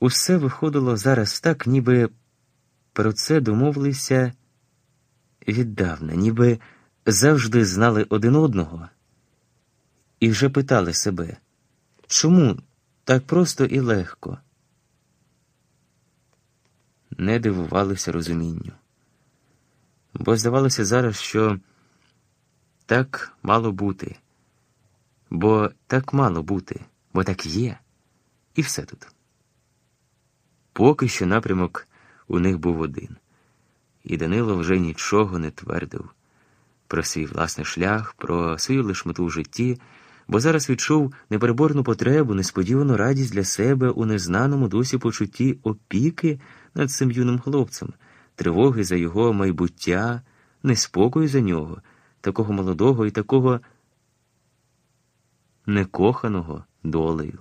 Усе виходило зараз так, ніби про це домовилися віддавна, ніби завжди знали один одного і вже питали себе, чому так просто і легко? Не дивувалися розумінню, бо здавалося зараз, що так мало бути, бо так мало бути, бо так є, і все тут. Поки що напрямок у них був один, і Данило вже нічого не твердив про свій власний шлях, про свою лиш мету в житті, бо зараз відчув непереборну потребу, несподівану радість для себе у незнаному досі почутті опіки над цим юним хлопцем, тривоги за його майбуття, неспокою за нього, такого молодого і такого некоханого долею,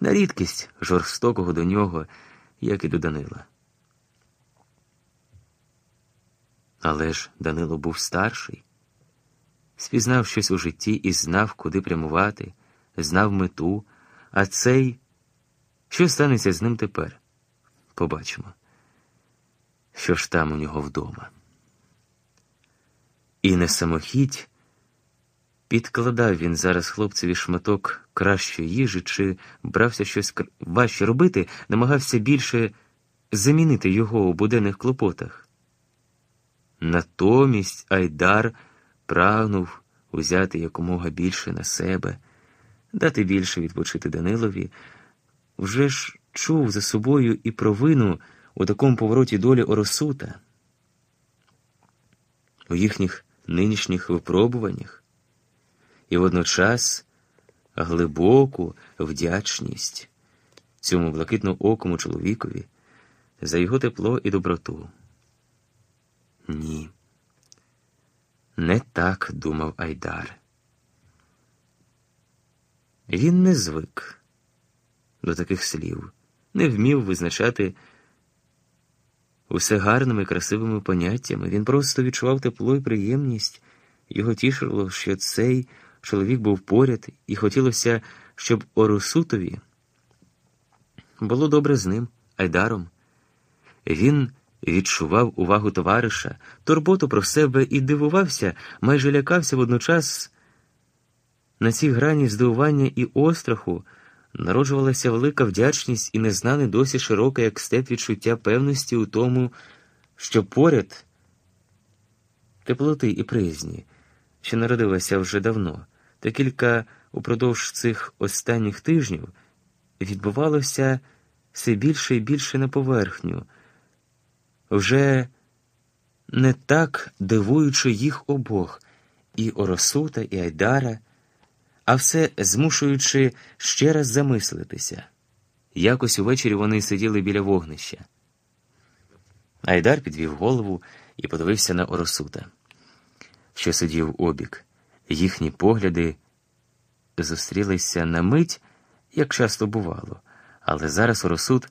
на рідкість жорстокого до нього, як і до Данила. Але ж Данило був старший, спізнав щось у житті і знав, куди прямувати, знав мету, а цей, що станеться з ним тепер? Побачимо, що ж там у нього вдома. І не самохідь підкладав він зараз хлопцеві шматок кращої їжі, чи брався щось важче робити, намагався більше замінити його у буденних клопотах. Натомість Айдар прагнув узяти якомога більше на себе, дати більше відпочити Данилові, вже ж чув за собою і провину у такому повороті долі Оросута. У їхніх нинішніх випробуваннях і водночас глибоку вдячність цьому блакитно окому чоловікові за його тепло і доброту. Ні. Не так думав Айдар. Він не звик до таких слів, не вмів визначати усе гарними красивими поняттями. Він просто відчував тепло і приємність. Його тішило, що цей чоловік був поряд, і хотілося, щоб Орусутові було добре з ним, Айдаром. Він відчував увагу товариша, турботу про себе і дивувався, майже лякався водночас. На цій грані здивування і остраху народжувалася велика вдячність і незнане досі широке, як степ відчуття певності у тому, що поряд теплоти і приязні, що народилася вже давно, та кілька упродовж цих останніх тижнів відбувалося все більше і більше на поверхню вже не так дивуючи їх обох, і Оросута, і Айдара, а все змушуючи ще раз замислитися. Якось увечері вони сиділи біля вогнища. Айдар підвів голову і подивився на Оросута, що сидів обік. Їхні погляди зустрілися на мить, як часто бувало, але зараз Оросут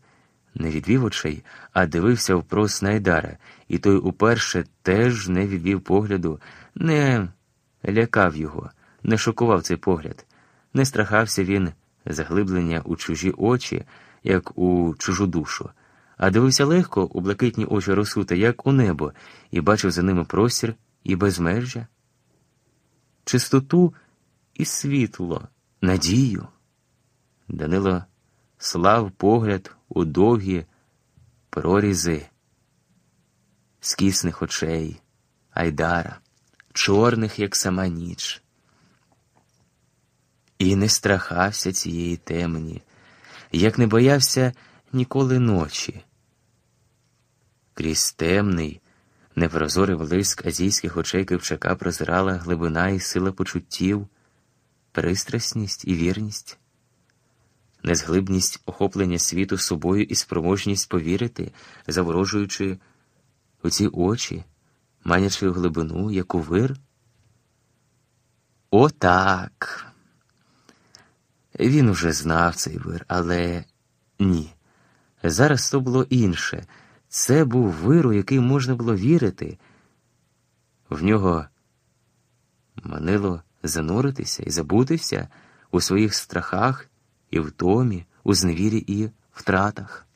не відвів очей, а дивився впрос на Айдара, і той уперше теж не відвів погляду, не лякав його, не шокував цей погляд, не страхався він заглиблення у чужі очі, як у чужу душу, а дивився легко у блакитні очі Росута, як у небо, і бачив за ними простір і безмежжя, чистоту і світло, надію. Данило слав погляд у довгі прорізи скісних очей, Айдара, чорних, як сама ніч. І не страхався цієї темені, як не боявся ніколи ночі. Крізь темний, непрозорий блиск азійських очей Кивчака прозирала глибина і сила почуттів, пристрасність і вірність незглибність охоплення світу собою і спроможність повірити, заворожуючи у ці очі, манячи у глибину, як у вир? Отак. Він уже знав цей вир, але ні. Зараз то було інше. Це був вир, у який можна було вірити. В нього манило зануритися і забутися у своїх страхах і втомі, у зневірі і втратах.